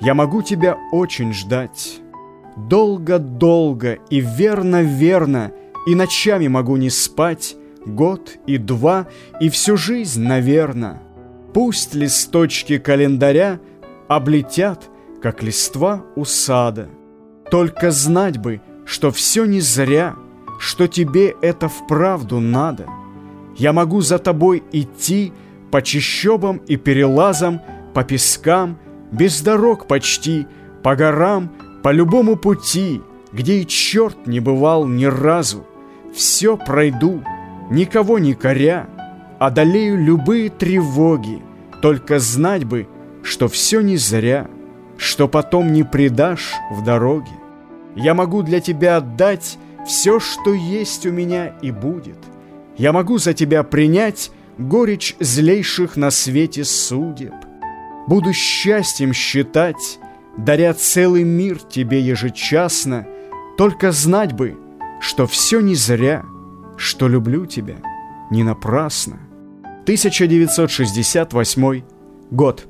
Я могу тебя очень ждать. Долго-долго и верно-верно, И ночами могу не спать, Год и два, и всю жизнь, наверно. Пусть листочки календаря Облетят, как листва у сада. Только знать бы, что все не зря, Что тебе это вправду надо. Я могу за тобой идти По чащобам и перелазам, По пескам, без дорог почти, По горам, по любому пути, где и черт не бывал ни разу, Все пройду, никого не коря, Одолею любые тревоги, Только знать бы, что все не зря, Что потом не предашь в дороге. Я могу для тебя отдать Все, что есть у меня и будет. Я могу за тебя принять Горечь злейших на свете судеб. Буду счастьем считать даря целый мир тебе ежечасно, Только знать бы, что все не зря, что люблю тебя не напрасно. 1968 год.